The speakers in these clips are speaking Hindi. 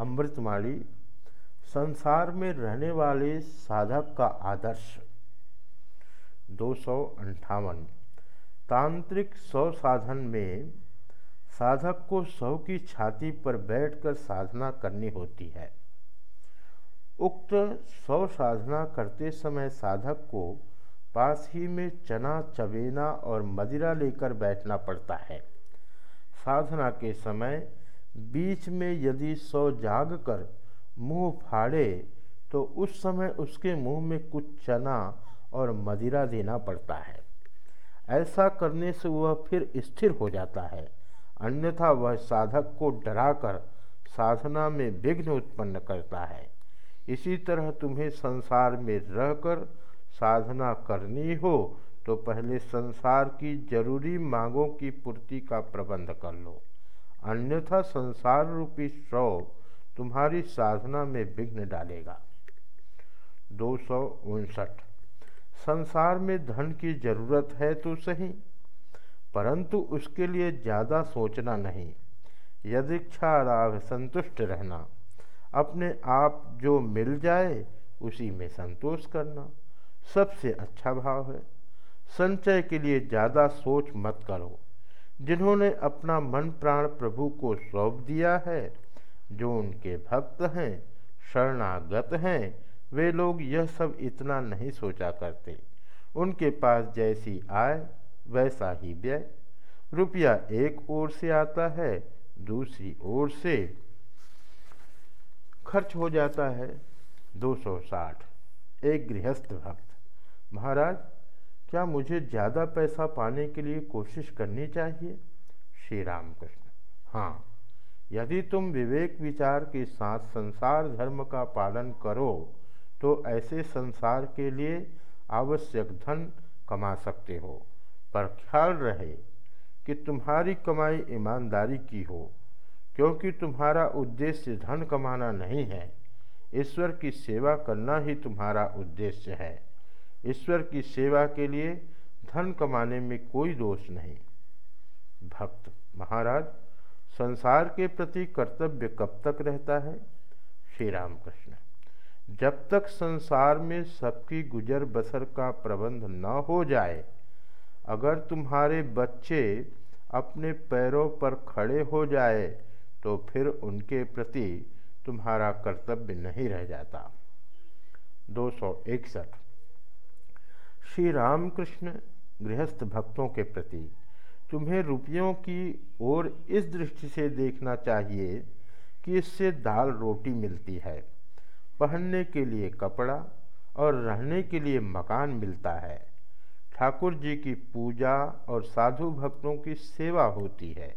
अमृतमाली संसार में रहने वाले साधक का आदर्श। दो सौ तांत्रिक सौ साधन में साधक को सौ की छाती पर बैठकर साधना करनी होती है। उक्त सौ साधना करते समय साधक को पास ही में चना चबेना और मदिरा लेकर बैठना पड़ता है। साधना के समय बीच में यदि सौ जाग कर मुँह फाड़े तो उस समय उसके मुँह में कुछ चना और मदिरा देना पड़ता है। ऐसा करने से वह फिर स्थिर हो जाता है। अन्यथा वह साधक को डराकर साधना में विघ्न उत्पन्न करता है। इसी तरह तुम्हें संसार में रहकर साधना करनी हो तो पहले संसार की ज़रूरी मांगों की पूर्ति का प्रबंध कर लो। अन्यथा संसार रूपी सौ तुम्हारी साधना में विघ्न डालेगा। दो सौ उनसठ। संसार में धन की ज़रूरत है तो सही, परंतु उसके लिए ज़्यादा सोचना नहीं। यदीक्षा राग संतुष्ट रहना, अपने आप जो मिल जाए उसी में संतोष करना सबसे अच्छा भाव है। संचय के लिए ज़्यादा सोच मत करो। जिन्होंने अपना मन प्राण प्रभु को सौंप दिया है, जो उनके भक्त हैं, शरणागत हैं, वे लोग यह सब इतना नहीं सोचा करते। उनके पास जैसी आय, वैसा ही व्यय। रुपया एक ओर से आता है, दूसरी ओर से खर्च हो जाता है। 260 एक गृहस्थ भक्त। महाराज क्या मुझे ज़्यादा पैसा पाने के लिए कोशिश करनी चाहिए? श्री राम कृष्ण हाँ यदि तुम विवेक विचार के साथ संसार धर्म का पालन करो तो ऐसे संसार के लिए आवश्यक धन कमा सकते हो। पर ख्याल रहे कि तुम्हारी कमाई ईमानदारी की हो, क्योंकि तुम्हारा उद्देश्य धन कमाना नहीं है। ईश्वर की सेवा करना ही तुम्हारा उद्देश्य है। ईश्वर की सेवा के लिए धन कमाने में कोई दोष नहीं। भक्त महाराज, संसार के प्रति कर्तव्य कब तक रहता है? श्री राम कृष्ण जब तक संसार में सबकी गुजर बसर का प्रबंध न हो जाए, अगर तुम्हारे बच्चे अपने पैरों पर खड़े हो जाए तो फिर उनके प्रति तुम्हारा कर्तव्य नहीं रह जाता। दो सौ इकसठ। श्री रामकृष्ण गृहस्थ भक्तों के प्रति तुम्हें रुपयों की ओर इस दृष्टि से देखना चाहिए कि इससे दाल रोटी मिलती है। पहनने के लिए कपड़ा और रहने के लिए मकान मिलता है। ठाकुर जी की पूजा और साधु भक्तों की सेवा होती है,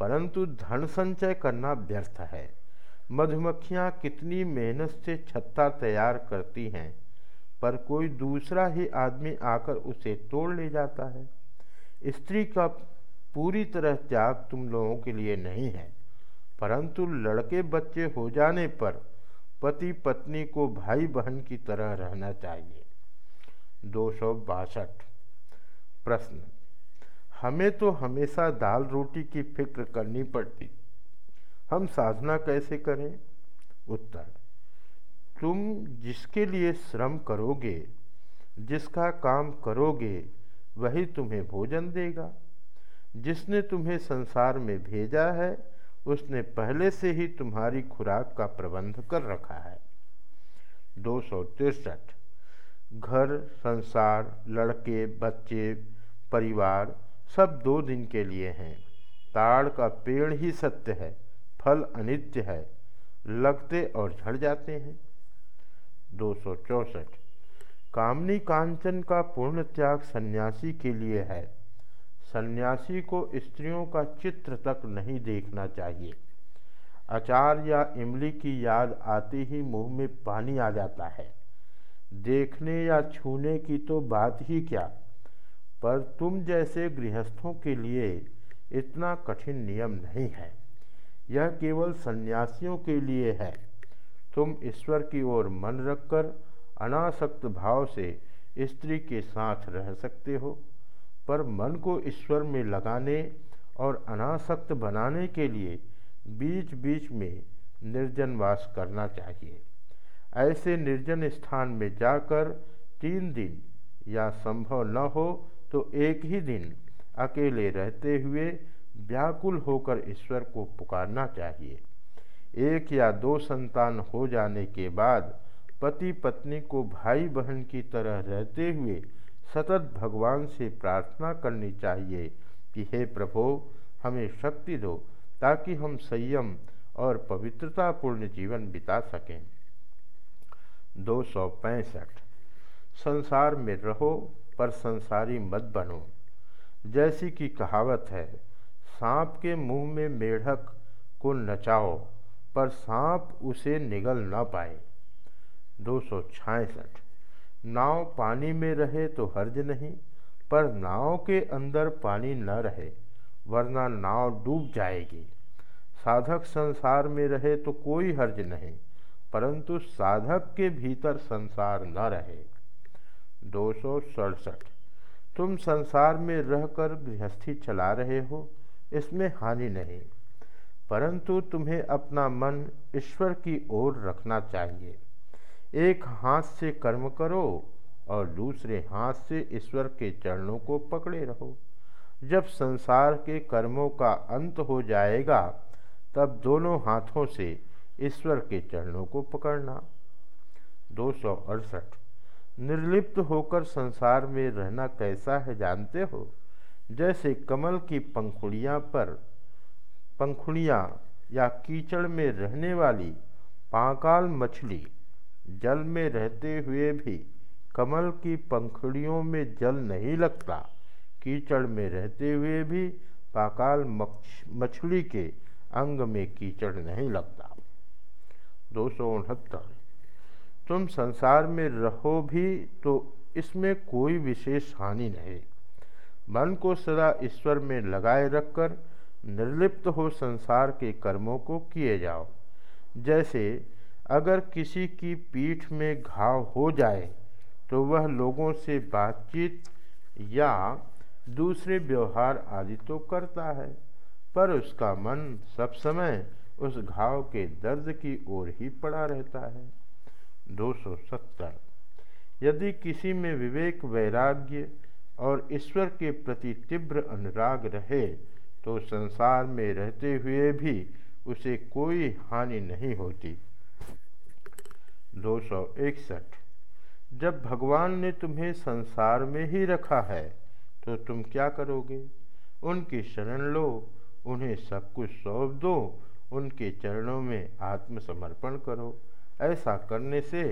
परंतु धन संचय करना व्यर्थ है। मधुमक्खियाँ कितनी मेहनत से छत्ता तैयार करती हैं पर कोई दूसरा ही आदमी आकर उसे तोड़ ले जाता है। स्त्री का पूरी तरह त्याग तुम लोगों के लिए नहीं है, परंतु लड़के बच्चे हो जाने पर पति पत्नी को भाई बहन की तरह रहना चाहिए। दो सौ बासठ। प्रश्न। हमें तो हमेशा दाल रोटी की फ़िक्र करनी पड़ती। हम साधना कैसे करें? उत्तर। तुम जिसके लिए श्रम करोगे, जिसका काम करोगे, वही तुम्हें भोजन देगा। जिसने तुम्हें संसार में भेजा है, उसने पहले से ही तुम्हारी खुराक का प्रबंध कर रखा है। दो सौ तिरसठ। घर, संसार, लड़के, बच्चे, परिवार सब दो दिन के लिए हैं। ताड़ का पेड़ ही सत्य है, फल अनित्य है, लगते और झड़ जाते हैं। दो सौ चौसठ। कामनी कांचन का पूर्ण त्याग सन्यासी के लिए है। सन्यासी को स्त्रियों का चित्र तक नहीं देखना चाहिए। अचार या इमली की याद आते ही मुँह में पानी आ जाता है। देखने या छूने की तो बात ही क्या? पर तुम जैसे गृहस्थों के लिए इतना कठिन नियम नहीं है। यह केवल सन्यासियों के लिए है। तुम ईश्वर की ओर मन रखकर अनासक्त भाव से स्त्री के साथ रह सकते हो, पर मन को ईश्वर में लगाने और अनासक्त बनाने के लिए बीच बीच में निर्जन वास करना चाहिए। ऐसे निर्जन स्थान में जाकर तीन दिन या संभव न हो तो एक ही दिन अकेले रहते हुए व्याकुल होकर ईश्वर को पुकारना चाहिए। एक या दो संतान हो जाने के बाद पति पत्नी को भाई बहन की तरह रहते हुए सतत भगवान से प्रार्थना करनी चाहिए कि हे प्रभो, हमें शक्ति दो ताकि हम संयम और पवित्रतापूर्ण जीवन बिता सकें। दो सौ पैंसठ। संसार में रहो, पर संसारी मत बनो। जैसी कि कहावत है, सांप के मुँह में मेढक को नचाओ पर सांप उसे निगल न पाए। दो सौ छियासठ नाव पानी में रहे तो हर्ज नहीं, पर नाव के अंदर पानी न रहे, वरना नाव डूब जाएगी। साधक संसार में रहे तो कोई हर्ज नहीं, परंतु साधक के भीतर संसार न रहे। दो सौ सड़सठ। तुम संसार में रहकर गृहस्थी चला रहे हो, इसमें हानि नहीं। परंतु तुम्हें अपना मन ईश्वर की ओर रखना चाहिए। एक हाथ से कर्म करो और दूसरे हाथ से ईश्वर के चरणों को पकड़े रहो। जब संसार के कर्मों का अंत हो जाएगा, तब दोनों हाथों से ईश्वर के चरणों को पकड़ना। दो सौ अड़सठ। निर्लिप्त होकर संसार में रहना कैसा है जानते हो? जैसे कमल की पंखुड़ियाँ पर पंखुड़ियाँ या कीचड़ में रहने वाली पाकाल मछली जल में रहते हुए भी कमल की पंखुड़ियों में जल नहीं लगता। कीचड़ में रहते हुए भी पाकाल मछली के अंग में कीचड़ नहीं लगता। दो सौ उनहत्तर। तुम संसार में रहो भी तो इसमें कोई विशेष हानि नहीं। मन को सदा ईश्वर में लगाए रखकर निर्लिप्त हो संसार के कर्मों को किए जाओ। जैसे अगर किसी की पीठ में घाव हो जाए तो वह लोगों से बातचीत या दूसरे व्यवहार आदि तो करता है, पर उसका मन सब समय उस घाव के दर्द की ओर ही पड़ा रहता है। 270 यदि किसी में विवेक, वैराग्य और ईश्वर के प्रति तीव्र अनुराग रहे तो संसार में रहते हुए भी उसे कोई हानि नहीं होती। दो सौ इकसठ। जब भगवान ने तुम्हें संसार में ही रखा है तो तुम क्या करोगे? उनकी शरण लो, उन्हें सब कुछ सौंप दो, उनके चरणों में आत्मसमर्पण करो। ऐसा करने से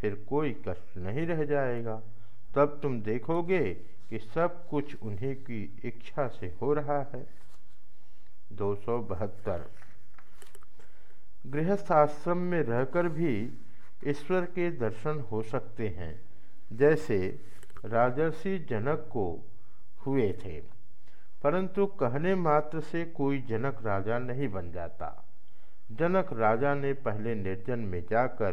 फिर कोई कष्ट नहीं रह जाएगा। तब तुम देखोगे कि सब कुछ उन्हीं की इच्छा से हो रहा है। दो सौ बहत्तर। गृहस्थ आश्रम में रहकर भी ईश्वर के दर्शन हो सकते हैं, जैसे राजर्षि जनक को हुए थे। परंतु कहने मात्र से कोई जनक राजा नहीं बन जाता। जनक राजा ने पहले निर्जन में जाकर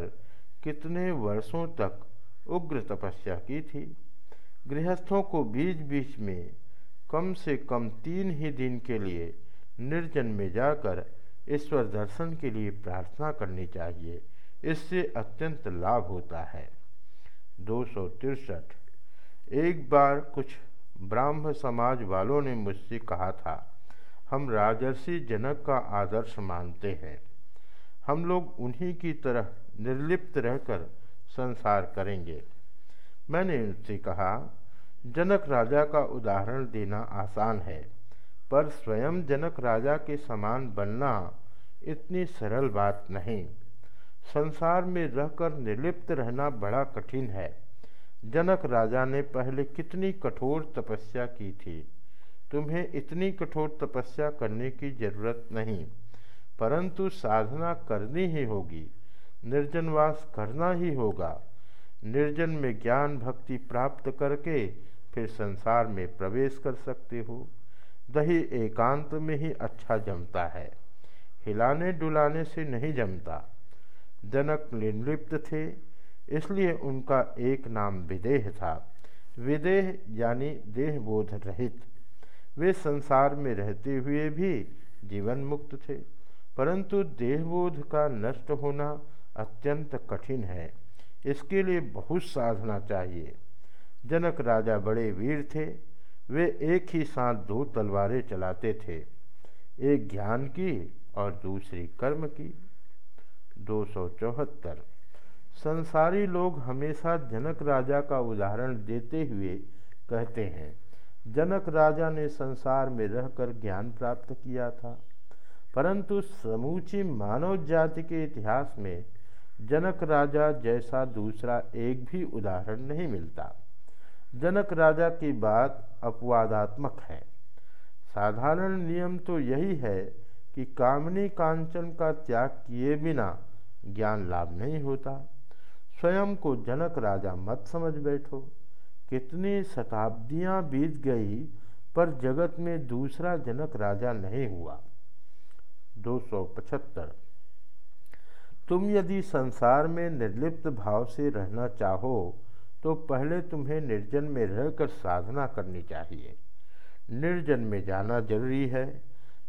कितने वर्षों तक उग्र तपस्या की थी। गृहस्थों को बीच बीच में कम से कम तीन ही दिन के लिए निर्जन में जाकर ईश्वर दर्शन के लिए प्रार्थना करनी चाहिए। इससे अत्यंत लाभ होता है। दो सौ तिरसठ। एक बार कुछ ब्राह्म समाज वालों ने मुझसे कहा था, हम राजर्षि जनक का आदर्श मानते हैं। हम लोग उन्हीं की तरह निर्लिप्त रहकर संसार करेंगे। मैंने उनसे कहा, जनक राजा का उदाहरण देना आसान है। पर स्वयं जनक राजा के समान बनना इतनी सरल बात नहीं। संसार में रहकर निर्लिप्त रहना बड़ा कठिन है। जनक राजा ने पहले कितनी कठोर तपस्या की थी? तुम्हें इतनी कठोर तपस्या करने की ज़रूरत नहीं, परंतु साधना करनी ही होगी, निर्जनवास करना ही होगा। निर्जन में ज्ञान भक्ति प्राप्त करके फिर संसार में प्रवेश कर सकते हो। दही एकांत में ही अच्छा जमता है। हिलाने डुलाने से नहीं जमता। जनक निर्लिप्त थे, इसलिए उनका एक नाम विदेह था। विदेह यानी देहबोध रहित। वे संसार में रहते हुए भी जीवन मुक्त थे, परंतु देहबोध का नष्ट होना अत्यंत कठिन है। इसके लिए बहुत साधना चाहिए। जनक राजा बड़े वीर थे वे एक ही साथ दो तलवारें चलाते थे, एक ज्ञान की और दूसरी कर्म की। दो सौ चौहत्तर। संसारी लोग हमेशा जनक राजा का उदाहरण देते हुए कहते हैं, जनक राजा ने संसार में रहकर ज्ञान प्राप्त किया था। परंतु समूची मानव जाति के इतिहास में जनक राजा जैसा दूसरा एक भी उदाहरण नहीं मिलता। जनक राजा की बात अपवादात्मक है। साधारण नियम तो यही है कि कामनी कांचन का त्याग किए बिना ज्ञान लाभ नहीं होता। स्वयं को जनक राजा मत समझ बैठो। कितनी शताब्दियाँ बीत गई पर जगत में दूसरा जनक राजा नहीं हुआ। 275 तुम यदि संसार में निर्लिप्त भाव से रहना चाहो तो पहले तुम्हें निर्जन में रहकर साधना करनी चाहिए। निर्जन में जाना ज़रूरी है।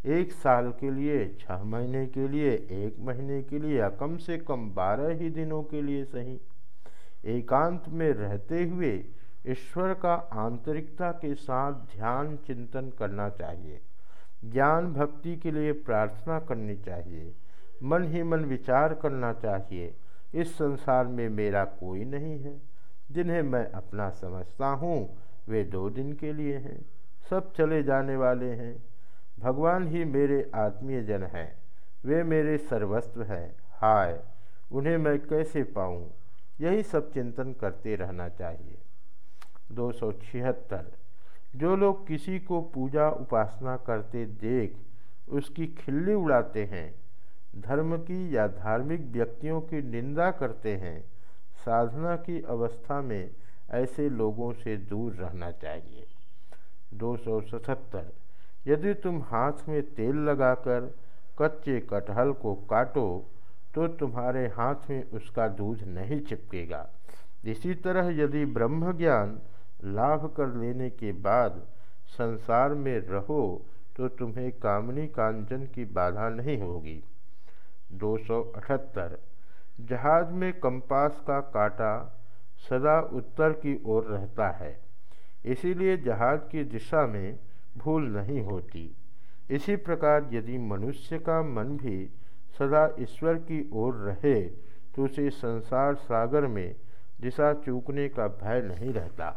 एक साल के लिए छः महीने के लिए, एक महीने के लिए, या कम से कम बारह ही दिनों के लिए सही। एकांत में रहते हुए ईश्वर का आंतरिकता के साथ ध्यान चिंतन करना चाहिए। ज्ञान भक्ति के लिए प्रार्थना करनी चाहिए। मन ही मन विचार करना चाहिए। इस संसार में मेरा कोई नहीं है। जिन्हें मैं अपना समझता हूँ, वे दो दिन के लिए हैं, सब चले जाने वाले हैं। भगवान ही मेरे आत्मीय जन हैं, वे मेरे सर्वस्व हैं। हाय, उन्हें मैं कैसे पाऊँ? यही सब चिंतन करते रहना चाहिए। दो सौ छिहत्तर। जो लोग किसी को पूजा उपासना करते देख उसकी खिल्ली उड़ाते हैं, धर्म की या धार्मिक व्यक्तियों की निंदा करते हैं साधना की अवस्था में ऐसे लोगों से दूर रहना चाहिए। दो सौ सतहत्तर, यदि तुम हाथ में तेल लगाकर कच्चे कटहल को काटो तो तुम्हारे हाथ में उसका दूध नहीं चिपकेगा। इसी तरह यदि ब्रह्म ज्ञान लाभ कर लेने के बाद संसार में रहो तो तुम्हें कामनी कांचन की बाधा नहीं होगी। 278 जहाज़ में कंपास का काटा सदा उत्तर की ओर रहता है, इसीलिए जहाज़ की दिशा में भूल नहीं होती। इसी प्रकार यदि मनुष्य का मन भी सदा ईश्वर की ओर रहे तो उसे संसार सागर में दिशा चूकने का भय नहीं रहता।